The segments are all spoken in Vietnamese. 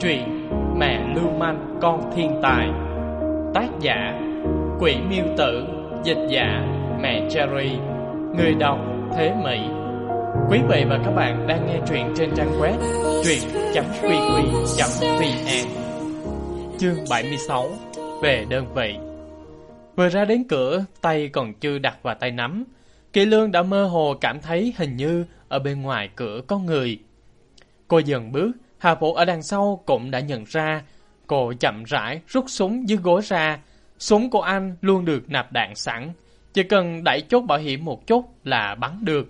Truyện Mẹ Lưu Manh Con Thiên Tài. Tác giả Quỷ Miêu Tử. Dịch giả Mẹ Cherry. Người đọc Thế Mỹ. Quý vị và các bạn đang nghe truyện trên trang web truyện.qq.vn Chương 76 Về đơn vị. Vừa ra đến cửa, tay còn chưa đặt vào tay nắm. Kỳ lương đã mơ hồ cảm thấy hình như ở bên ngoài cửa có người. Cô dần bước, Hà Vũ ở đằng sau cũng đã nhận ra. Cô chậm rãi rút súng dưới gối ra. Súng của anh luôn được nạp đạn sẵn. Chỉ cần đẩy chốt bảo hiểm một chút là bắn được.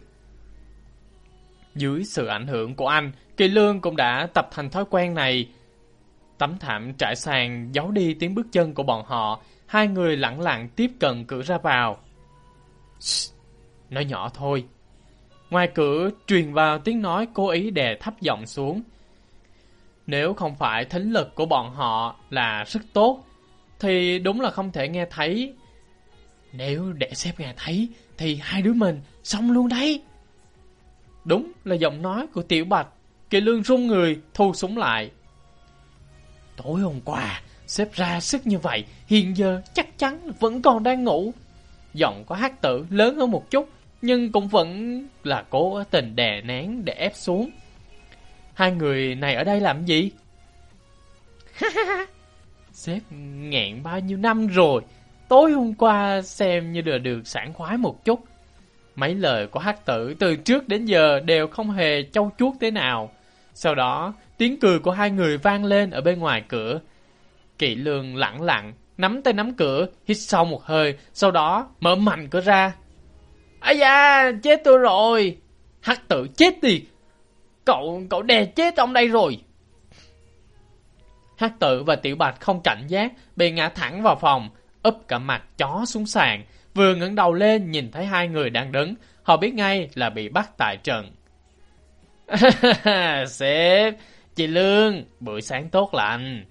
Dưới sự ảnh hưởng của anh, Kỳ Lương cũng đã tập thành thói quen này. Tấm thảm trải sàn giấu đi tiếng bước chân của bọn họ. Hai người lặng lặng tiếp cận cửa ra vào. Shh, nói nhỏ thôi. Ngoài cửa truyền vào tiếng nói cố ý đè thấp giọng xuống. Nếu không phải thính lực của bọn họ là rất tốt, thì đúng là không thể nghe thấy. Nếu để xếp nghe thấy, thì hai đứa mình xong luôn đấy. Đúng là giọng nói của Tiểu Bạch. Kỳ lương rung người, thu súng lại. Tối hôm qua, xếp ra sức như vậy, hiện giờ chắc chắn vẫn còn đang ngủ. Giọng có hát tử lớn hơn một chút, nhưng cũng vẫn là cố tình đè nén để ép xuống. Hai người này ở đây làm gì? Sếp nghẹn bao nhiêu năm rồi, tối hôm qua xem như được được sảng khoái một chút. Mấy lời của hắc tử từ trước đến giờ đều không hề châu chuốt thế nào. Sau đó, tiếng cười của hai người vang lên ở bên ngoài cửa. Kỵ lương lặng lặng, nắm tay nắm cửa, hít sâu một hơi, sau đó mở mạnh cửa ra. Ây da, chết tôi rồi. Hắc tử chết đi. Cậu, cậu đè chết trong đây rồi. Hắc Tự và tiểu bạch không cảnh giác, bị ngã thẳng vào phòng, úp cả mặt chó xuống sàn. Vừa ngẩng đầu lên nhìn thấy hai người đang đứng, họ biết ngay là bị bắt tại trận. Sếp, chị Lương, buổi sáng tốt lành.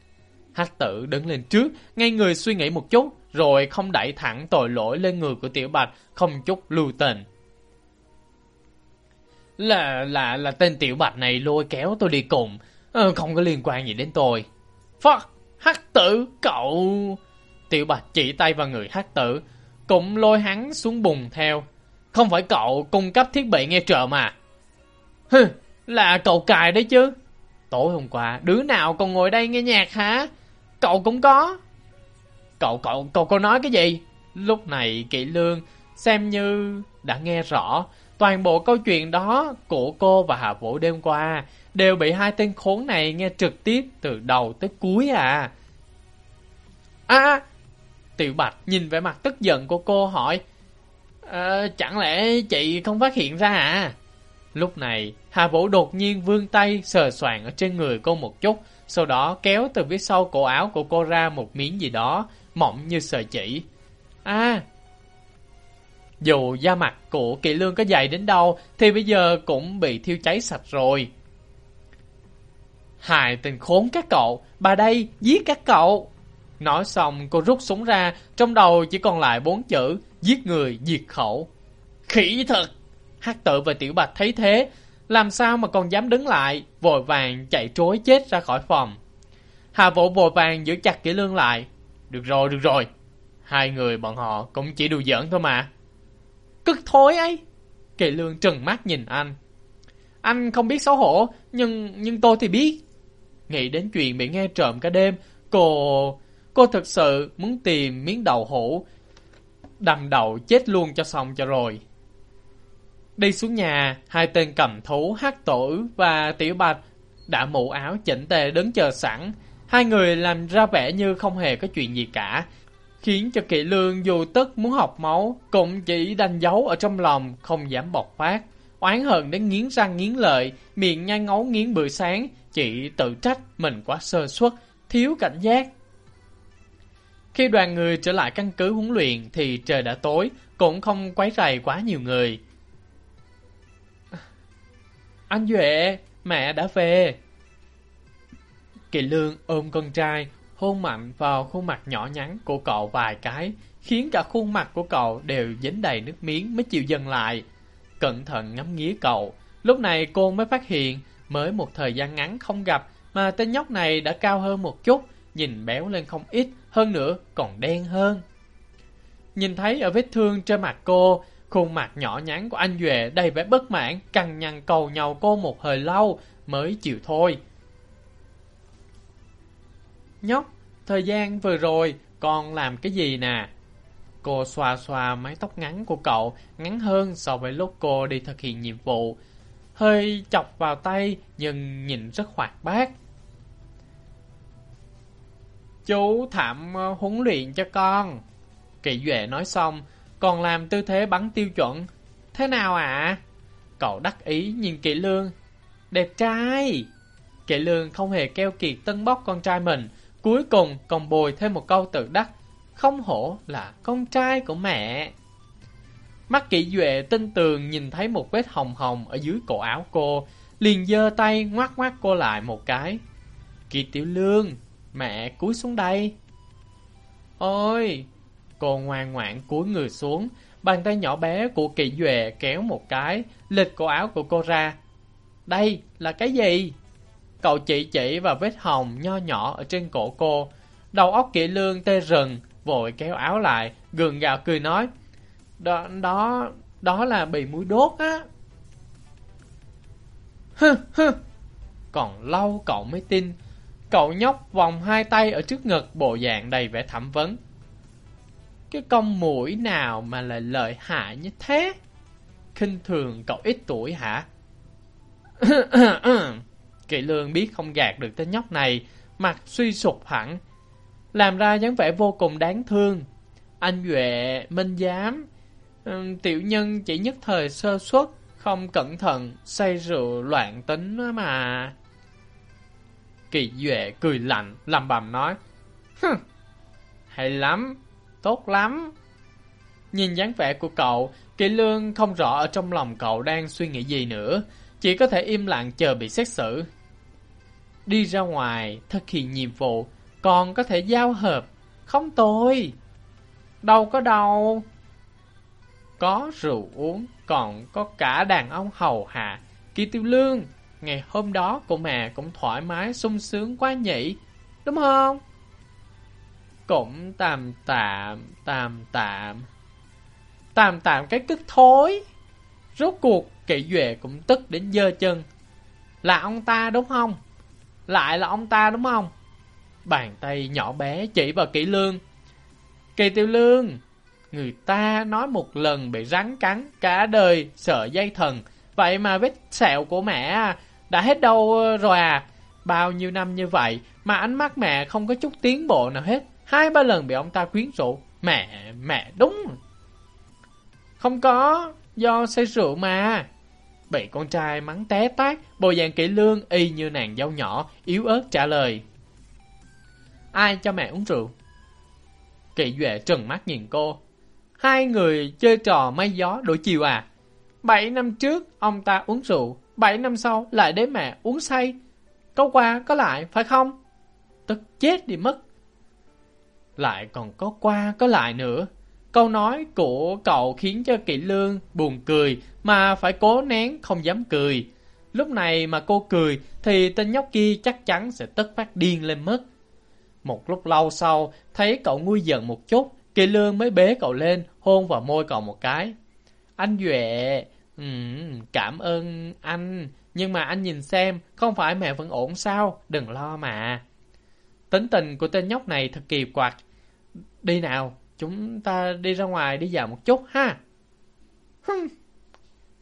Hắc Tự đứng lên trước, ngay người suy nghĩ một chút, rồi không đẩy thẳng tội lỗi lên người của Tiểu Bạch, không chút lưu tình. Là, là, là tên Tiểu Bạch này lôi kéo tôi đi cùng, ờ, không có liên quan gì đến tôi. Phật, Hắc tử, cậu... Tiểu Bạch chỉ tay vào người Hắc tử, cũng lôi hắn xuống bùng theo. Không phải cậu cung cấp thiết bị nghe trợ mà. Hừ, là cậu cài đấy chứ. Tối hôm qua, đứa nào còn ngồi đây nghe nhạc hả? Cậu cũng có. Cậu, cậu, cậu, có nói cái gì? Lúc này Kỵ Lương xem như đã nghe rõ toàn bộ câu chuyện đó của cô và Hạ Vũ đêm qua đều bị hai tên khốn này nghe trực tiếp từ đầu tới cuối à. À, à Tiểu Bạch nhìn vẻ mặt tức giận của cô hỏi à, Chẳng lẽ chị không phát hiện ra à? Lúc này, Hà Vũ đột nhiên vươn tay sờ soạn ở trên người cô một chút, sau đó kéo từ phía sau cổ áo của cô ra một miếng gì đó, mỏng như sợi chỉ. À, dù da mặt của Kỳ Lương có dày đến đâu, thì bây giờ cũng bị thiêu cháy sạch rồi. Hai tên khốn các cậu, bà đây giết các cậu. Nói xong cô rút súng ra, trong đầu chỉ còn lại bốn chữ, giết người, diệt khẩu. Khỉ thật! Hắc tự và tiểu bạch thấy thế, làm sao mà còn dám đứng lại, vội vàng chạy trối chết ra khỏi phòng. Hà Vũ vội vàng giữ chặt kỹ lương lại. Được rồi, được rồi. Hai người bọn họ cũng chỉ đùa giỡn thôi mà. Cực thối ấy! Kỵ lương trừng mắt nhìn anh. Anh không biết xấu hổ, nhưng nhưng tôi thì biết. Nghĩ đến chuyện bị nghe trộm cả đêm, cô... Cô thực sự muốn tìm miếng đầu hổ, đầm đầu chết luôn cho xong cho rồi. Đi xuống nhà, hai tên cầm thú hát tổ và tiểu bạch đã mũ áo chỉnh tề đứng chờ sẵn. Hai người làm ra vẻ như không hề có chuyện gì cả, khiến cho kỵ lương dù tức muốn học máu, cũng chỉ đành giấu ở trong lòng, không dám bộc phát. Oán hận đến nghiến răng nghiến lợi, miệng nhai ngấu nghiến bữa sáng, chỉ tự trách mình quá sơ suất, thiếu cảnh giác. Khi đoàn người trở lại căn cứ huấn luyện thì trời đã tối, cũng không quấy rầy quá nhiều người. Anh Duệ, mẹ đã về. Kỳ Lương ôm con trai, hôn mạnh vào khuôn mặt nhỏ nhắn của cậu vài cái, khiến cả khuôn mặt của cậu đều dính đầy nước miếng mới chịu dừng lại. Cẩn thận ngắm nghía cậu, lúc này cô mới phát hiện, mới một thời gian ngắn không gặp mà tên nhóc này đã cao hơn một chút, nhìn béo lên không ít, hơn nữa còn đen hơn. Nhìn thấy ở vết thương trên mặt cô, khuôn mặt nhỏ nhắn của anh Duệ đầy vẻ bất mãn, cằn nhằn cầu nhau cô một hồi lâu mới chịu thôi. Nhóc, thời gian vừa rồi con làm cái gì nè? Cô xoa xoa mái tóc ngắn của cậu, ngắn hơn so với lúc cô đi thực hiện nhiệm vụ. Hơi chọc vào tay, nhưng nhìn rất hoạt bát. Chú Thảm ờ, huấn luyện cho con. Kỳ Duệ nói xong, còn làm tư thế bắn tiêu chuẩn. Thế nào ạ? Cậu đắc ý nhìn Kỵ Lương. Đẹp trai! Kỵ Lương không hề keo kiệt tân bóc con trai mình, cuối cùng còn bồi thêm một câu tự đắc. Không hổ là con trai của mẹ. Mắt kỵ duệ tinh tường nhìn thấy một vết hồng hồng ở dưới cổ áo cô, liền giơ tay ngoắt ngoắt cô lại một cái. Kỳ tiểu lương, mẹ cúi xuống đây. Ôi, cô ngoan ngoãn cúi người xuống, bàn tay nhỏ bé của kỳ duệ kéo một cái, lệch cổ áo của cô ra. Đây là cái gì? Cậu chỉ chỉ vào vết hồng nho nhỏ ở trên cổ cô. Đầu óc kỵ lương tê rừng, vội kéo áo lại, gường gạo cười nói. Đó, đó, đó là bị mũi đốt á. Hừ, hừ. Còn lâu cậu mới tin. Cậu nhóc vòng hai tay ở trước ngực bộ dạng đầy vẻ thẩm vấn. Cái con mũi nào mà lại lợi hại như thế? khinh thường cậu ít tuổi hả? Kỵ lương biết không gạt được tên nhóc này, mặt suy sụp hẳn, làm ra dáng vẻ vô cùng đáng thương. Anh Duệ, Minh Giám, tiểu nhân chỉ nhất thời sơ suất, không cẩn thận, say rượu loạn tính mà. Kỳ Duệ cười lạnh, lầm bầm nói, Hừ, hay lắm, tốt lắm. Nhìn dáng vẻ của cậu, Kỳ Lương không rõ ở trong lòng cậu đang suy nghĩ gì nữa, chỉ có thể im lặng chờ bị xét xử. Đi ra ngoài, thực hiện nhiệm vụ, còn có thể giao hợp, không tôi. Đâu có đâu. Có rượu uống, còn có cả đàn ông hầu hạ. Kỳ tiêu lương, ngày hôm đó của mẹ cũng thoải mái sung sướng quá nhỉ, đúng không? Cũng tạm tạm, tạm tạm. Tạm tạm cái tức thối. Rốt cuộc, kỵ duệ cũng tức đến dơ chân. Là ông ta đúng không? Lại là ông ta đúng không? Bàn tay nhỏ bé chỉ vào kỹ lương. Kỳ tiêu lương, người ta nói một lần bị rắn cắn, cả đời sợ dây thần. Vậy mà vết sẹo của mẹ đã hết đâu rồi à? Bao nhiêu năm như vậy mà ánh mắt mẹ không có chút tiến bộ nào hết. Hai ba lần bị ông ta quyến rũ. Mẹ, mẹ đúng. Không có, do say rượu mà. Bị con trai mắng té tát, bộ dạng kỹ lương y như nàng dâu nhỏ, yếu ớt trả lời. Ai cho mẹ uống rượu? Kỵ Duệ trừng mắt nhìn cô. Hai người chơi trò mây gió đổi chiều à? Bảy năm trước ông ta uống rượu, bảy năm sau lại đến mẹ uống say. Có qua có lại phải không? Tức chết đi mất. Lại còn có qua có lại nữa. Câu nói của cậu khiến cho Kỵ Lương buồn cười mà phải cố nén không dám cười. Lúc này mà cô cười thì tên nhóc kia chắc chắn sẽ tức phát điên lên mất. Một lúc lâu sau, thấy cậu nguôi giận một chút, Kỳ Lương mới bế cậu lên, hôn vào môi cậu một cái. Anh Duệ, um, cảm ơn anh, nhưng mà anh nhìn xem, không phải mẹ vẫn ổn sao, đừng lo mà. Tính tình của tên nhóc này thật kỳ quặc. Đi nào, chúng ta đi ra ngoài đi dạo một chút ha. Hừm.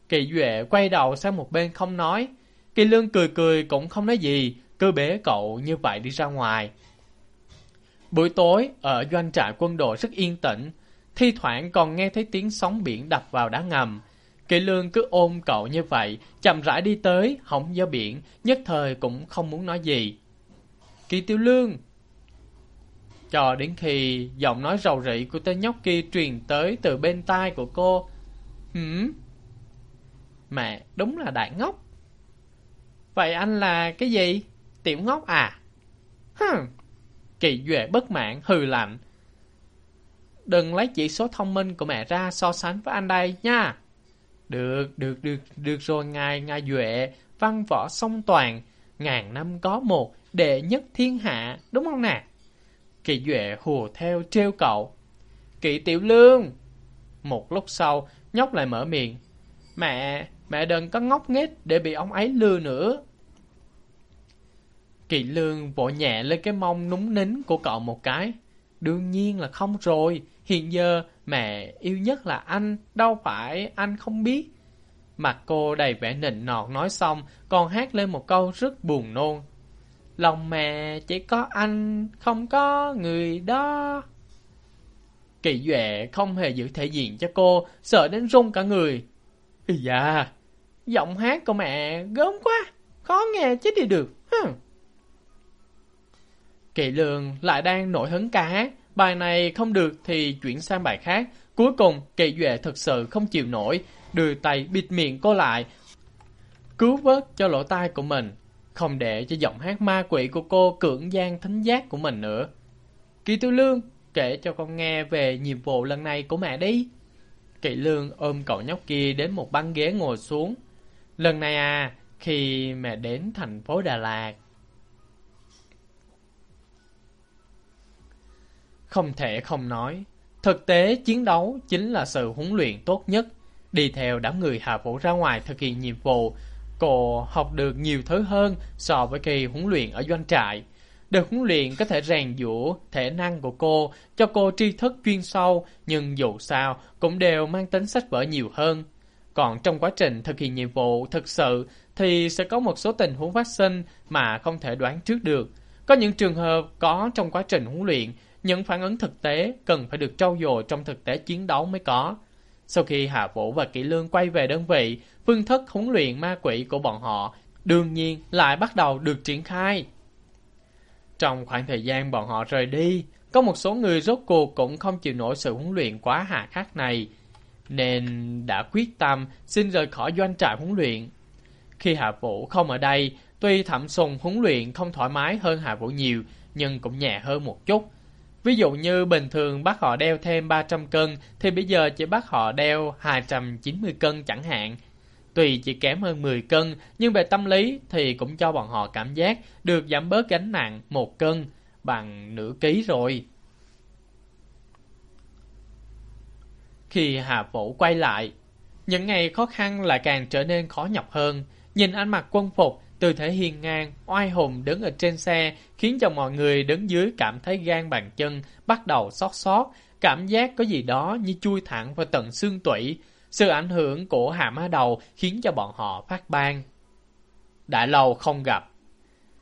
Kỳ Duệ quay đầu sang một bên không nói. Kỳ Lương cười cười cũng không nói gì, cứ bế cậu như vậy đi ra ngoài. Buổi tối, ở doanh trại quân đội rất yên tĩnh, thi thoảng còn nghe thấy tiếng sóng biển đập vào đá ngầm. Kỳ lương cứ ôm cậu như vậy, chậm rãi đi tới, hỏng gió biển, nhất thời cũng không muốn nói gì. Kỳ tiêu lương! Cho đến khi giọng nói rầu rĩ của tên nhóc kia truyền tới từ bên tai của cô. Hửm? Mẹ, đúng là đại ngốc. Vậy anh là cái gì? Tiểu ngốc à? Hừm, Kỳ Duệ bất mãn, hừ lạnh. Đừng lấy chỉ số thông minh của mẹ ra so sánh với anh đây nha. Được, được, được, được rồi ngài, ngài Duệ, văn võ song toàn. ngàn năm có một, đệ nhất thiên hạ, đúng không nè? Kỳ Duệ hùa theo trêu cậu. Kỵ Tiểu Lương! Một lúc sau, nhóc lại mở miệng. Mẹ, mẹ đừng có ngốc nghếch để bị ông ấy lừa nữa. Kỳ Lương vỗ nhẹ lên cái mông núng nính của cậu một cái. Đương nhiên là không rồi, hiện giờ mẹ yêu nhất là anh, đâu phải anh không biết. Mặt cô đầy vẻ nịnh nọt nói xong, còn hát lên một câu rất buồn nôn. Lòng mẹ chỉ có anh, không có người đó. Kỳ Duệ không hề giữ thể diện cho cô, sợ đến run cả người. Ý da, giọng hát của mẹ gớm quá, khó nghe chết đi được. Hừm. Kỳ Lương lại đang nổi hứng ca hát, bài này không được thì chuyển sang bài khác. Cuối cùng, Kỳ Duệ thực sự không chịu nổi, đưa tay bịt miệng cô lại, cứu vớt cho lỗ tai của mình, không để cho giọng hát ma quỷ của cô cưỡng gian thính giác của mình nữa. Kỳ Tư Lương, kể cho con nghe về nhiệm vụ lần này của mẹ đi. Kỳ Lương ôm cậu nhóc kia đến một băng ghế ngồi xuống. Lần này à, khi mẹ đến thành phố Đà Lạt. Không thể không nói, thực tế chiến đấu chính là sự huấn luyện tốt nhất. Đi theo đám người Hà Vũ ra ngoài thực hiện nhiệm vụ, cô học được nhiều thứ hơn so với kỳ huấn luyện ở doanh trại. Được huấn luyện có thể rèn giũa thể năng của cô, cho cô tri thức chuyên sâu, nhưng dù sao cũng đều mang tính sách vở nhiều hơn. Còn trong quá trình thực hiện nhiệm vụ thực sự thì sẽ có một số tình huống phát sinh mà không thể đoán trước được. Có những trường hợp có trong quá trình huấn luyện, những phản ứng thực tế cần phải được trau dồi trong thực tế chiến đấu mới có. Sau khi Hạ Vũ và Kỷ Lương quay về đơn vị, phương thức huấn luyện ma quỷ của bọn họ đương nhiên lại bắt đầu được triển khai. Trong khoảng thời gian bọn họ rời đi, có một số người rốt cuộc cũng không chịu nổi sự huấn luyện quá hà khắc này, nên đã quyết tâm xin rời khỏi doanh trại huấn luyện. Khi Hạ Vũ không ở đây, tuy Thẩm Sùng huấn luyện không thoải mái hơn Hạ Vũ nhiều, nhưng cũng nhẹ hơn một chút. Ví dụ như bình thường bắt họ đeo thêm 300 cân, thì bây giờ chỉ bắt họ đeo 290 cân chẳng hạn. tùy chỉ kém hơn 10 cân, nhưng về tâm lý thì cũng cho bọn họ cảm giác được giảm bớt gánh nặng một cân bằng nửa ký rồi. Khi Hà Vũ quay lại, những ngày khó khăn lại càng trở nên khó nhọc hơn. Nhìn anh mặc quân phục, tư thế hiên ngang, oai hùng đứng ở trên xe, khiến cho mọi người đứng dưới cảm thấy gan bàn chân, bắt đầu xót xót, cảm giác có gì đó như chui thẳng vào tận xương tủy. Sự ảnh hưởng của hạ má đầu khiến cho bọn họ phát ban. Đã lâu không gặp.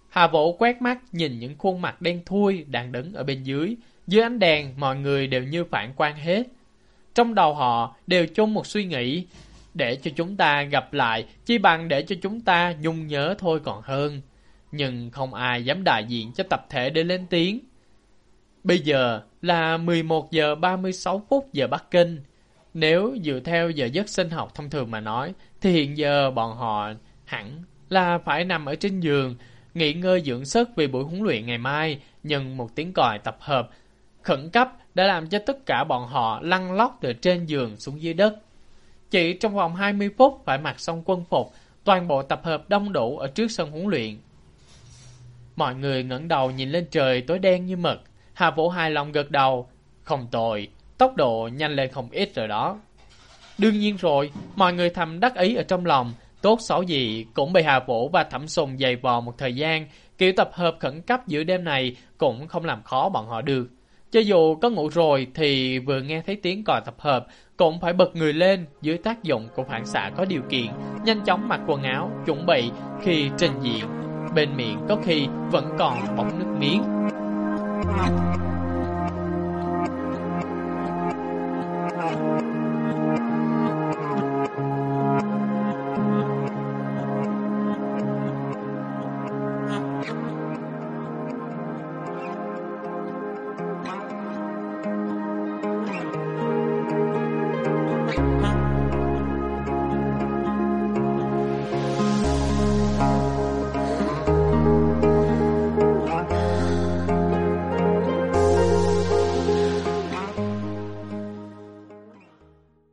Hà Vũ quét mắt nhìn những khuôn mặt đen thui đang đứng ở bên dưới. Dưới ánh đèn, mọi người đều như phản quan hết. Trong đầu họ đều chung một suy nghĩ, để cho chúng ta gặp lại, chỉ bằng để cho chúng ta nhung nhớ thôi còn hơn. Nhưng không ai dám đại diện cho tập thể để lên tiếng. Bây giờ là 11 giờ 36 phút giờ Bắc Kinh. Nếu dựa theo giờ giấc sinh học thông thường mà nói, thì hiện giờ bọn họ hẳn là phải nằm ở trên giường, nghỉ ngơi dưỡng sức vì buổi huấn luyện ngày mai, nhưng một tiếng còi tập hợp khẩn cấp đã làm cho tất cả bọn họ lăn lóc từ trên giường xuống dưới đất. Chỉ trong vòng 20 phút phải mặc xong quân phục, toàn bộ tập hợp đông đủ ở trước sân huấn luyện. Mọi người ngẩng đầu nhìn lên trời tối đen như mực. Hà Vũ hài lòng gật đầu. Không tồi, tốc độ nhanh lên không ít rồi đó. Đương nhiên rồi, mọi người thầm đắc ý ở trong lòng. Tốt xấu gì cũng bị Hà Vũ và Thẩm Sùng dày vò một thời gian. Kiểu tập hợp khẩn cấp giữa đêm này cũng không làm khó bọn họ được. Cho dù có ngủ rồi thì vừa nghe thấy tiếng còi tập hợp, cũng phải bật người lên dưới tác dụng của phản xạ có điều kiện, nhanh chóng mặc quần áo, chuẩn bị khi trình diện. Bên miệng có khi vẫn còn bóng nước miếng.